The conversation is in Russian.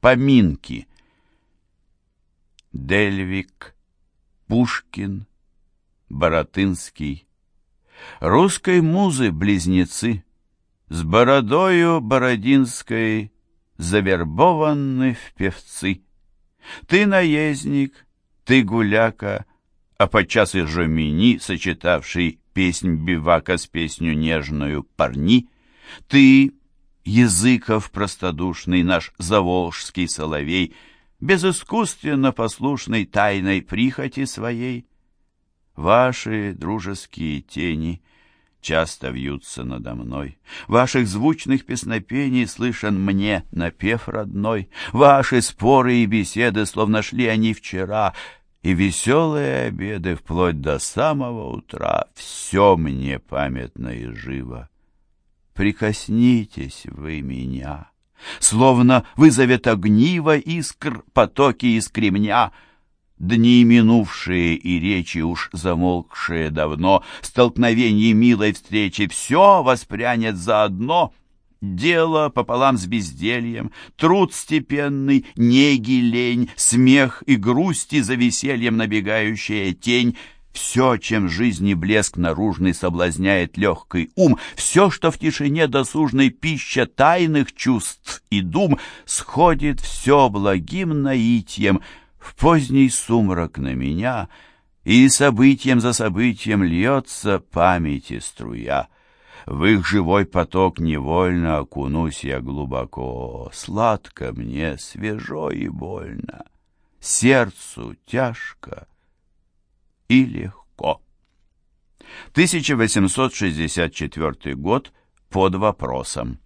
Поминки. Дельвик, Пушкин, Боротынский. Русской музы близнецы, С бородою бородинской Завербованы в певцы. Ты наездник, ты гуляка, А подчас и жомини, Сочетавший песнь бивака С песню нежную парни. Ты, Языков простодушный, Наш заволжский соловей, Безыскусственно послушный Тайной прихоти своей, Ваши дружеские тени часто вьются надо мной. Ваших звучных песнопений слышен мне напев родной. Ваши споры и беседы, словно шли они вчера, и веселые обеды вплоть до самого утра. Все мне памятно и живо. Прикоснитесь вы меня, словно вызовет огниво искр потоки из кремня — Дни минувшие и речи уж замолкшие давно, Столкновение милой встречи все воспрянет заодно. Дело пополам с бездельем, труд степенный, неги лень, Смех и грусти за весельем набегающая тень — все, чем жизни блеск наружный соблазняет легкий ум, все, что в тишине досужной пища тайных чувств и дум, сходит все благим наитием — в поздний сумрак на меня, и событием за событием льется памяти струя. В их живой поток невольно окунусь я глубоко, Сладко мне, свежо и больно, сердцу тяжко и легко. 1864 год под вопросом.